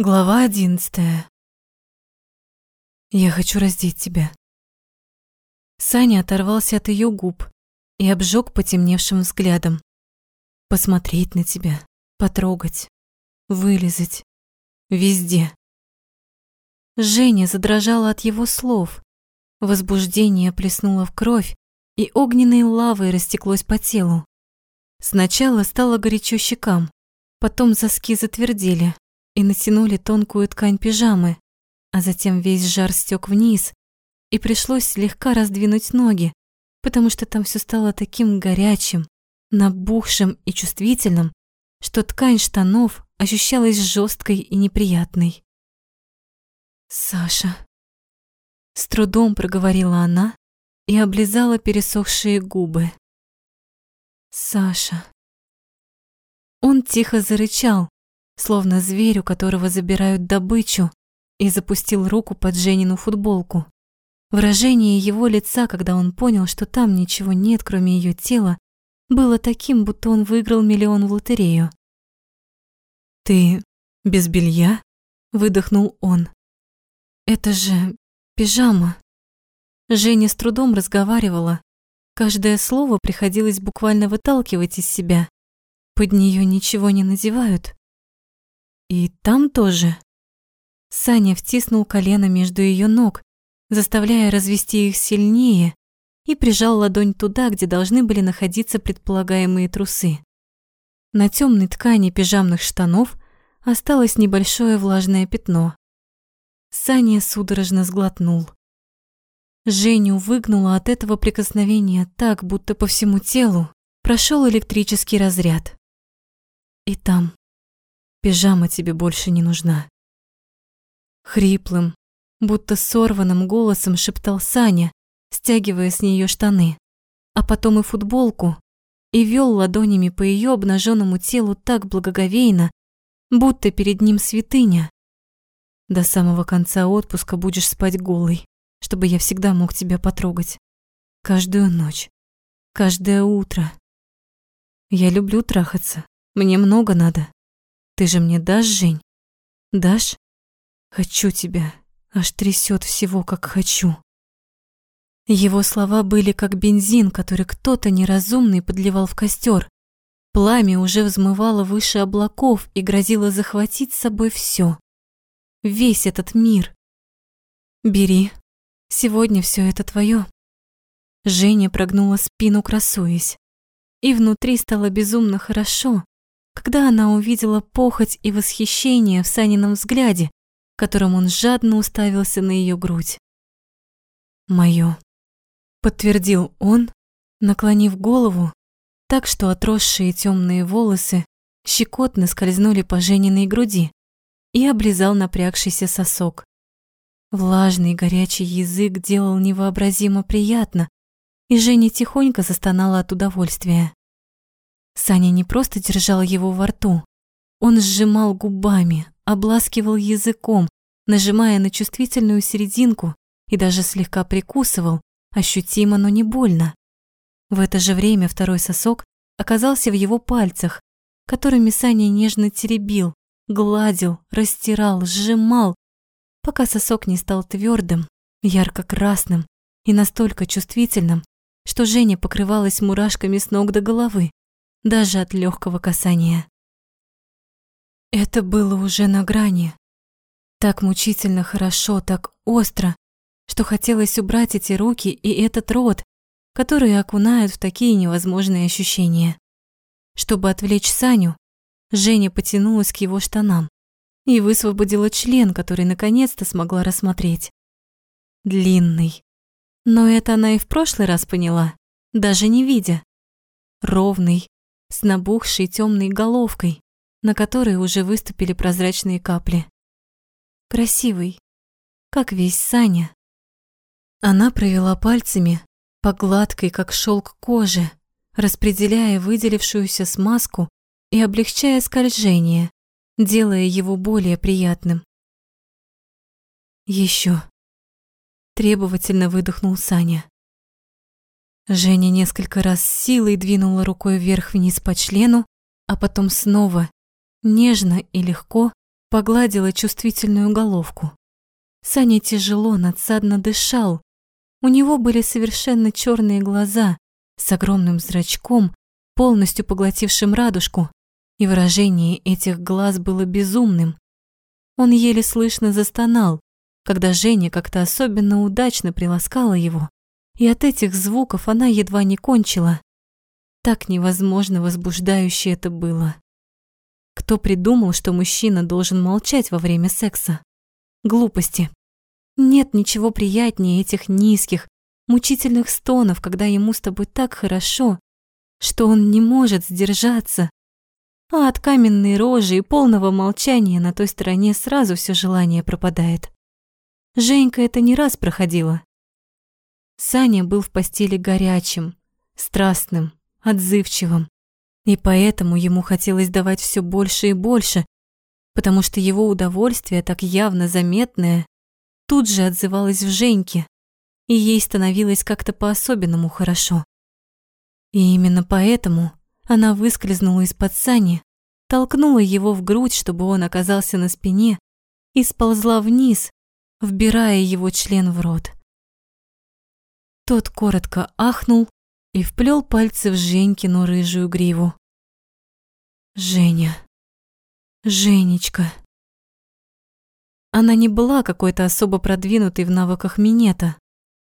Глава одиннадцатая. Я хочу раздеть тебя. Саня оторвался от ее губ и обжег потемневшим взглядом. Посмотреть на тебя, потрогать, вылезать. Везде. Женя задрожала от его слов. Возбуждение плеснуло в кровь, и огненной лавой растеклось по телу. Сначала стало горячо щекам, потом соски затвердели, и натянули тонкую ткань пижамы, а затем весь жар стек вниз, и пришлось слегка раздвинуть ноги, потому что там все стало таким горячим, набухшим и чувствительным, что ткань штанов ощущалась жесткой и неприятной. «Саша», — с трудом проговорила она и облизала пересохшие губы. «Саша». Он тихо зарычал, словно зверь, у которого забирают добычу, и запустил руку под Женину футболку. Выражение его лица, когда он понял, что там ничего нет, кроме ее тела, было таким, будто он выиграл миллион в лотерею. «Ты без белья?» – выдохнул он. «Это же пижама». Женя с трудом разговаривала. Каждое слово приходилось буквально выталкивать из себя. Под нее ничего не надевают. И там тоже. Саня втиснул колено между ее ног, заставляя развести их сильнее, и прижал ладонь туда, где должны были находиться предполагаемые трусы. На темной ткани пижамных штанов осталось небольшое влажное пятно. Саня судорожно сглотнул. Женю выгнуло от этого прикосновения так, будто по всему телу прошел электрический разряд. И там Пижама тебе больше не нужна. Хриплым, будто сорванным голосом шептал Саня, стягивая с нее штаны, а потом и футболку, и вел ладонями по ее обнаженному телу так благоговейно, будто перед ним святыня. До самого конца отпуска будешь спать голый, чтобы я всегда мог тебя потрогать. Каждую ночь, каждое утро. Я люблю трахаться, мне много надо. Ты же мне дашь, Жень? Дашь? Хочу тебя. Аж трясет всего, как хочу. Его слова были как бензин, который кто-то неразумный подливал в костер. Пламя уже взмывало выше облаков и грозило захватить с собой все. Весь этот мир. Бери. Сегодня все это твое. Женя прогнула спину, красуясь. И внутри стало безумно хорошо, когда она увидела похоть и восхищение в Санином взгляде, которым он жадно уставился на ее грудь. «Моё», — подтвердил он, наклонив голову, так что отросшие темные волосы щекотно скользнули по Жениной груди и облизал напрягшийся сосок. Влажный горячий язык делал невообразимо приятно, и Женя тихонько застонала от удовольствия. Саня не просто держал его во рту. Он сжимал губами, обласкивал языком, нажимая на чувствительную серединку и даже слегка прикусывал, ощутимо, но не больно. В это же время второй сосок оказался в его пальцах, которыми Саня нежно теребил, гладил, растирал, сжимал, пока сосок не стал твердым, ярко-красным и настолько чувствительным, что Женя покрывалась мурашками с ног до головы даже от легкого касания. Это было уже на грани. Так мучительно хорошо, так остро, что хотелось убрать эти руки и этот рот, которые окунают в такие невозможные ощущения. Чтобы отвлечь Саню, Женя потянулась к его штанам и высвободила член, который наконец-то смогла рассмотреть. Длинный. Но это она и в прошлый раз поняла, даже не видя. Ровный, с набухшей темной головкой, на которой уже выступили прозрачные капли. Красивый, как весь Саня. Она провела пальцами по гладкой, как шелк кожи, распределяя выделившуюся смазку и облегчая скольжение, делая его более приятным. Еще. Требовательно выдохнул Саня. Женя несколько раз силой двинула рукой вверх-вниз по члену, а потом снова, нежно и легко, погладила чувствительную головку. Саня тяжело, надсадно дышал. У него были совершенно черные глаза с огромным зрачком, полностью поглотившим радужку, и выражение этих глаз было безумным. Он еле слышно застонал, когда Женя как-то особенно удачно приласкала его, и от этих звуков она едва не кончила. Так невозможно возбуждающе это было. Кто придумал, что мужчина должен молчать во время секса? Глупости. Нет ничего приятнее этих низких, мучительных стонов, когда ему с тобой так хорошо, что он не может сдержаться. А от каменной рожи и полного молчания на той стороне сразу все желание пропадает. Женька это не раз проходила. Саня был в постели горячим, страстным, отзывчивым, и поэтому ему хотелось давать все больше и больше, потому что его удовольствие, так явно заметное, тут же отзывалось в Женьке, и ей становилось как-то по-особенному хорошо. И именно поэтому она выскользнула из-под сани, толкнула его в грудь, чтобы он оказался на спине, и сползла вниз, вбирая его член в рот. Тот коротко ахнул и вплел пальцы в Женькину рыжую гриву. Женя. Женечка. Она не была какой-то особо продвинутой в навыках минета.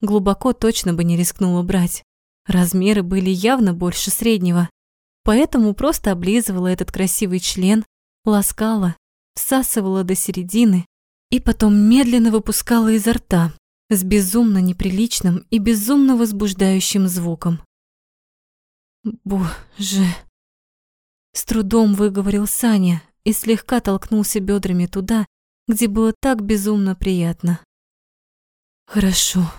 Глубоко точно бы не рискнула брать. Размеры были явно больше среднего. Поэтому просто облизывала этот красивый член, ласкала, всасывала до середины и потом медленно выпускала изо рта с безумно неприличным и безумно возбуждающим звуком. «Боже!» С трудом выговорил Саня и слегка толкнулся бедрами туда, где было так безумно приятно. «Хорошо,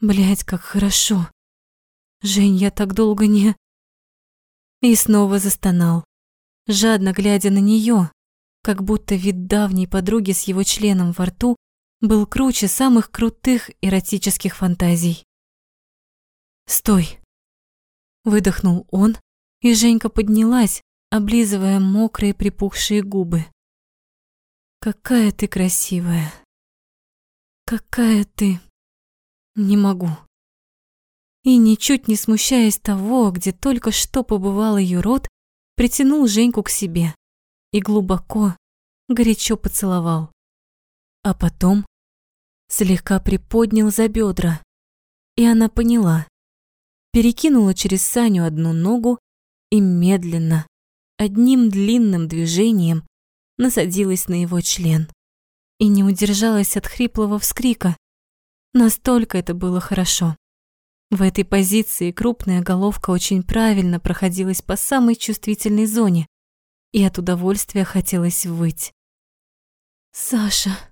блядь, как хорошо. Жень, я так долго не...» И снова застонал, жадно глядя на нее, как будто вид давней подруги с его членом во рту был круче самых крутых эротических фантазий. «Стой!» Выдохнул он, и Женька поднялась, облизывая мокрые припухшие губы. «Какая ты красивая! Какая ты...» «Не могу!» И ничуть не смущаясь того, где только что побывал ее рот, притянул Женьку к себе и глубоко, горячо поцеловал. А потом слегка приподнял за бедра, и она поняла. Перекинула через Саню одну ногу и медленно, одним длинным движением насадилась на его член и не удержалась от хриплого вскрика. Настолько это было хорошо. В этой позиции крупная головка очень правильно проходилась по самой чувствительной зоне, и от удовольствия хотелось выть. «Саша!»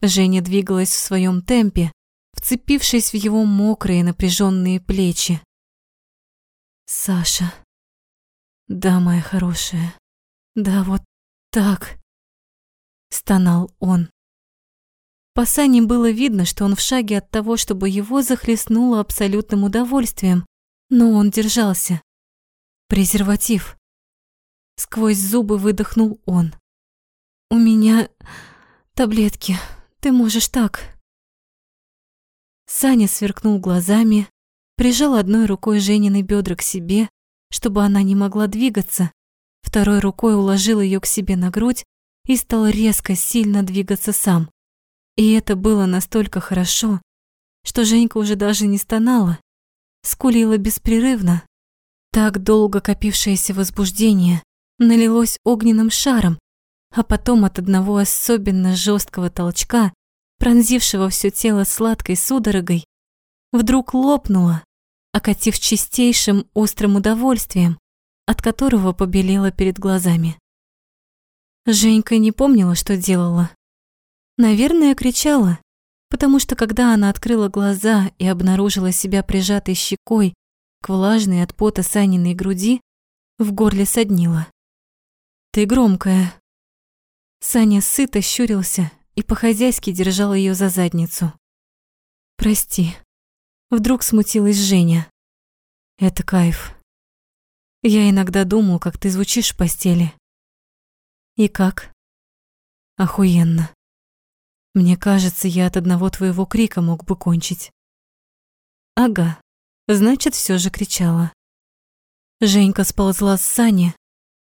Женя двигалась в своем темпе, вцепившись в его мокрые напряженные плечи. «Саша!» «Да, моя хорошая, да вот так!» Стонал он. По Сане было видно, что он в шаге от того, чтобы его захлестнуло абсолютным удовольствием, но он держался. Презерватив. Сквозь зубы выдохнул он. «У меня таблетки. Ты можешь так». Саня сверкнул глазами, прижал одной рукой Женины бедра к себе, чтобы она не могла двигаться, второй рукой уложил ее к себе на грудь и стал резко, сильно двигаться сам. И это было настолько хорошо, что Женька уже даже не стонала, скулила беспрерывно. Так долго копившееся возбуждение налилось огненным шаром, а потом от одного особенно жесткого толчка, пронзившего все тело сладкой судорогой, вдруг лопнуло, окатив чистейшим острым удовольствием, от которого побелело перед глазами. Женька не помнила, что делала. Наверное, кричала, потому что когда она открыла глаза и обнаружила себя прижатой щекой к влажной от пота Саниной груди, в горле соднило. «Ты громкая». Саня сыто щурился и по-хозяйски держал ее за задницу. «Прости». Вдруг смутилась Женя. «Это кайф. Я иногда думал, как ты звучишь в постели». «И как?» Охуенно. Мне кажется, я от одного твоего крика мог бы кончить. Ага, значит, все же кричала. Женька сползла с сани,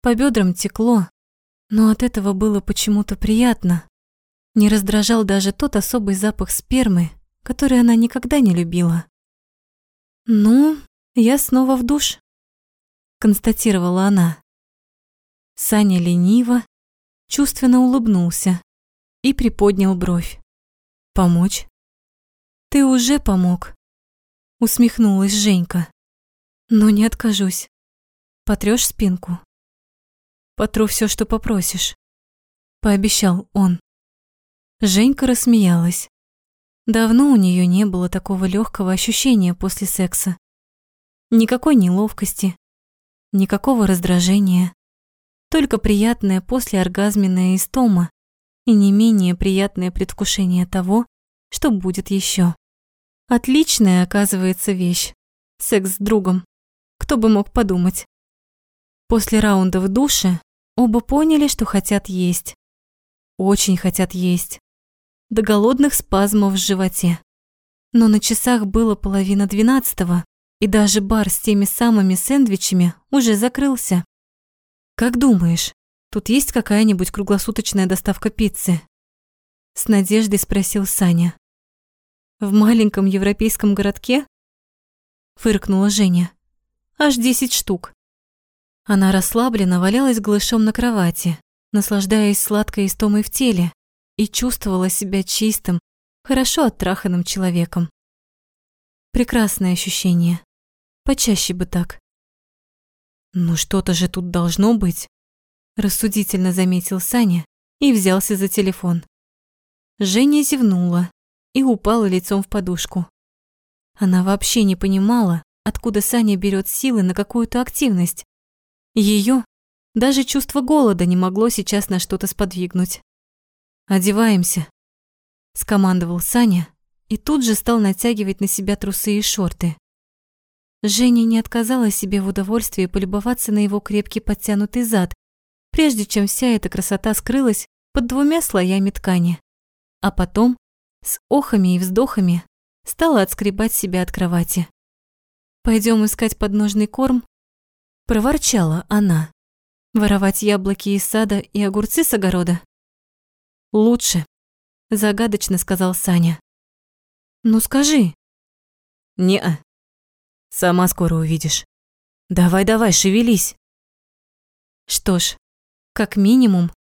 по бедрам текло, но от этого было почему-то приятно. Не раздражал даже тот особый запах спермы, который она никогда не любила. «Ну, я снова в душ», — констатировала она. Саня лениво, чувственно улыбнулся и приподнял бровь. «Помочь?» «Ты уже помог», — усмехнулась Женька. «Но не откажусь. Потрёшь спинку?» «Потру всё, что попросишь», — пообещал он. Женька рассмеялась. Давно у неё не было такого лёгкого ощущения после секса. Никакой неловкости, никакого раздражения только приятная послеоргазменная истома и не менее приятное предвкушение того, что будет еще. Отличная, оказывается, вещь. Секс с другом. Кто бы мог подумать. После раунда в душе оба поняли, что хотят есть. Очень хотят есть. До голодных спазмов в животе. Но на часах было половина двенадцатого, и даже бар с теми самыми сэндвичами уже закрылся. «Как думаешь, тут есть какая-нибудь круглосуточная доставка пиццы?» С надеждой спросил Саня. «В маленьком европейском городке?» Фыркнула Женя. «Аж десять штук». Она расслабленно валялась глышом на кровати, наслаждаясь сладкой истомой в теле, и чувствовала себя чистым, хорошо оттраханным человеком. Прекрасное ощущение. Почаще бы так. «Ну что-то же тут должно быть», – рассудительно заметил Саня и взялся за телефон. Женя зевнула и упала лицом в подушку. Она вообще не понимала, откуда Саня берет силы на какую-то активность. Ее даже чувство голода не могло сейчас на что-то сподвигнуть. «Одеваемся», – скомандовал Саня и тут же стал натягивать на себя трусы и шорты. Женя не отказала себе в удовольствии полюбоваться на его крепкий подтянутый зад, прежде чем вся эта красота скрылась под двумя слоями ткани. А потом, с охами и вздохами, стала отскребать себя от кровати. Пойдем искать подножный корм?» – проворчала она. «Воровать яблоки из сада и огурцы с огорода?» «Лучше», – загадочно сказал Саня. «Ну скажи». «Не-а», Сама скоро увидишь. Давай-давай, шевелись. Что ж, как минимум,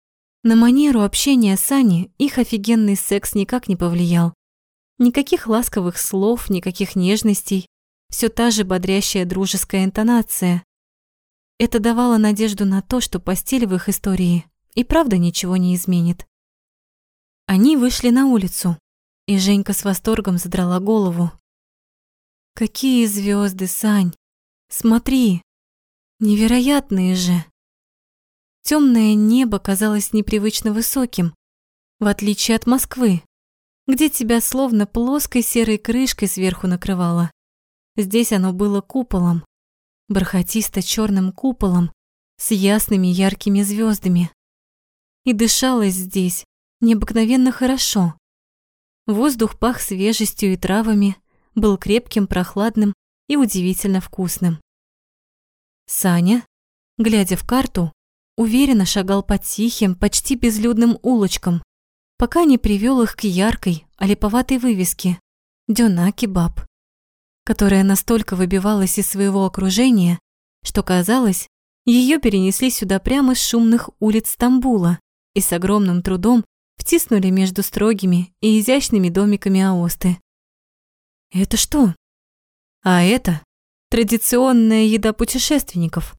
на манеру общения с Аней их офигенный секс никак не повлиял. Никаких ласковых слов, никаких нежностей, все та же бодрящая дружеская интонация. Это давало надежду на то, что постель в их истории и правда ничего не изменит. Они вышли на улицу, и Женька с восторгом задрала голову. Какие звезды, Сань! Смотри! Невероятные же! Темное небо казалось непривычно высоким, в отличие от Москвы, где тебя словно плоской серой крышкой сверху накрывало. Здесь оно было куполом, бархатисто черным куполом с ясными яркими звездами. И дышалось здесь необыкновенно хорошо. Воздух пах свежестью и травами, был крепким, прохладным и удивительно вкусным. Саня, глядя в карту, уверенно шагал по тихим, почти безлюдным улочкам, пока не привел их к яркой, олиповатой вывеске «Дюна кебаб», которая настолько выбивалась из своего окружения, что казалось, ее перенесли сюда прямо с шумных улиц Стамбула и с огромным трудом втиснули между строгими и изящными домиками Аосты. Это что? А это традиционная еда путешественников,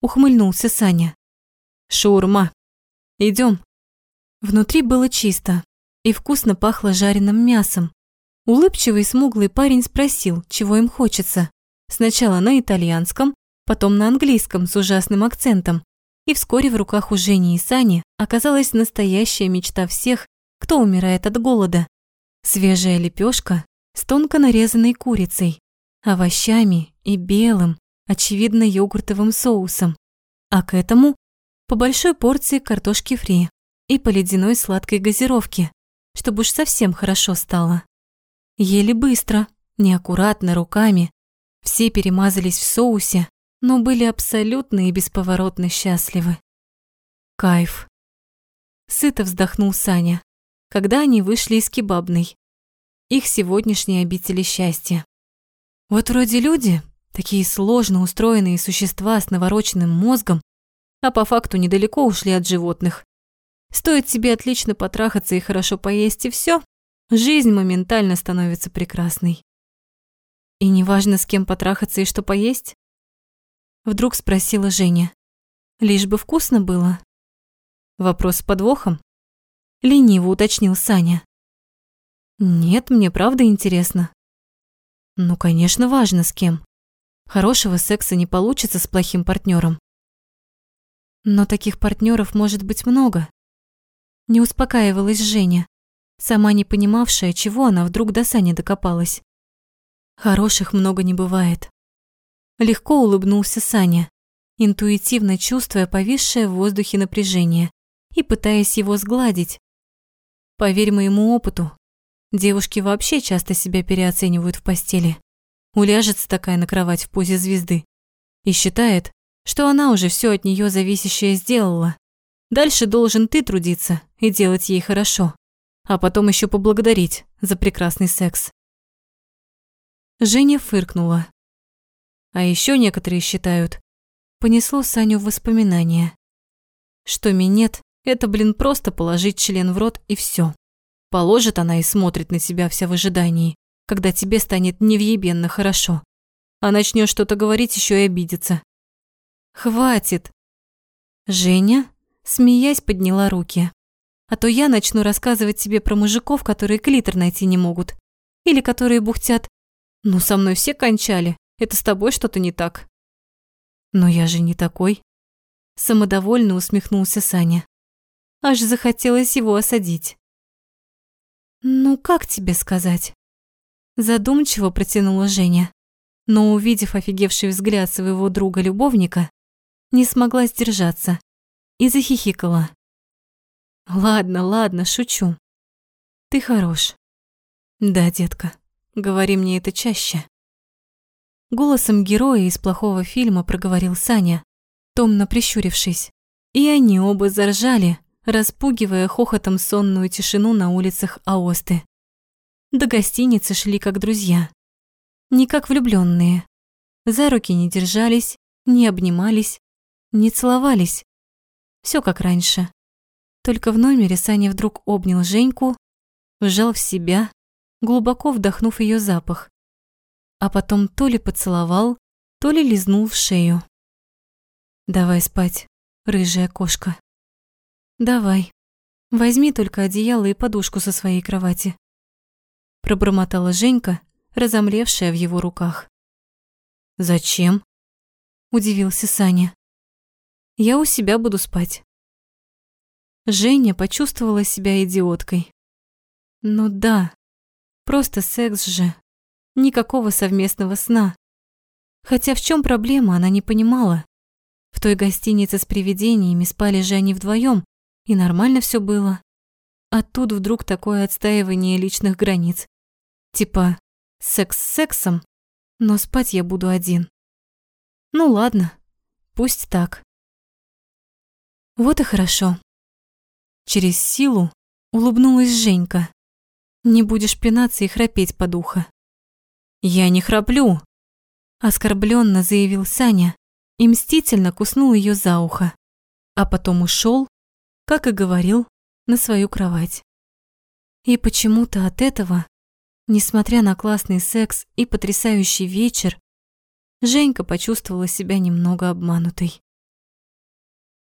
ухмыльнулся Саня. Шаурма. Идем. Внутри было чисто и вкусно пахло жареным мясом. Улыбчивый смуглый парень спросил, чего им хочется. Сначала на итальянском, потом на английском с ужасным акцентом. И вскоре в руках у Жени и Сани оказалась настоящая мечта всех, кто умирает от голода. Свежая лепешка с тонко нарезанной курицей, овощами и белым, очевидно, йогуртовым соусом, а к этому по большой порции картошки фри, и по ледяной сладкой газировке, чтобы уж совсем хорошо стало. Ели быстро, неаккуратно, руками. Все перемазались в соусе, но были абсолютно и бесповоротно счастливы. Кайф. Сыто вздохнул Саня, когда они вышли из кебабной. Их сегодняшние обители счастья. Вот вроде люди, такие сложно устроенные существа с навороченным мозгом, а по факту недалеко ушли от животных. Стоит себе отлично потрахаться и хорошо поесть, и все, жизнь моментально становится прекрасной. И неважно, с кем потрахаться и что поесть? Вдруг спросила Женя. Лишь бы вкусно было. Вопрос с подвохом? Лениво уточнил Саня. Нет, мне правда интересно. Ну, конечно, важно с кем. Хорошего секса не получится с плохим партнером. Но таких партнеров может быть много. Не успокаивалась Женя, сама не понимавшая, чего она вдруг до Сани докопалась. Хороших много не бывает. Легко улыбнулся Саня, интуитивно чувствуя повисшее в воздухе напряжение и пытаясь его сгладить. Поверь моему опыту, Девушки вообще часто себя переоценивают в постели. Уляжется такая на кровать в позе звезды и считает, что она уже все от нее зависящее сделала. Дальше должен ты трудиться и делать ей хорошо, а потом еще поблагодарить за прекрасный секс. Женя фыркнула. А еще некоторые считают, понесло Саню в воспоминания, что минет – это, блин, просто положить член в рот и все. Положит она и смотрит на себя вся в ожидании, когда тебе станет невъебенно хорошо. А начнешь что-то говорить, еще и обидится. Хватит. Женя, смеясь, подняла руки. А то я начну рассказывать тебе про мужиков, которые клитор найти не могут. Или которые бухтят. Ну, со мной все кончали. Это с тобой что-то не так. Но я же не такой. Самодовольно усмехнулся Саня. Аж захотелось его осадить. «Ну, как тебе сказать?» Задумчиво протянула Женя, но, увидев офигевший взгляд своего друга-любовника, не смогла сдержаться и захихикала. «Ладно, ладно, шучу. Ты хорош. Да, детка, говори мне это чаще». Голосом героя из плохого фильма проговорил Саня, томно прищурившись, и они оба заржали, распугивая хохотом сонную тишину на улицах Аосты. До гостиницы шли как друзья, не как влюбленные. За руки не держались, не обнимались, не целовались. Все как раньше. Только в номере Саня вдруг обнял Женьку, вжал в себя, глубоко вдохнув ее запах, а потом то ли поцеловал, то ли лизнул в шею. «Давай спать, рыжая кошка». «Давай. Возьми только одеяло и подушку со своей кровати», пробормотала Женька, разомлевшая в его руках. «Зачем?» – удивился Саня. «Я у себя буду спать». Женя почувствовала себя идиоткой. Ну да, просто секс же. Никакого совместного сна. Хотя в чем проблема, она не понимала. В той гостинице с привидениями спали же они вдвоем, и нормально все было. А тут вдруг такое отстаивание личных границ. Типа секс с сексом, но спать я буду один. Ну ладно, пусть так. Вот и хорошо. Через силу улыбнулась Женька. Не будешь пинаться и храпеть под ухо. Я не храплю, оскорбленно заявил Саня и мстительно куснул ее за ухо, а потом ушел, как и говорил, на свою кровать. И почему-то от этого, несмотря на классный секс и потрясающий вечер, Женька почувствовала себя немного обманутой.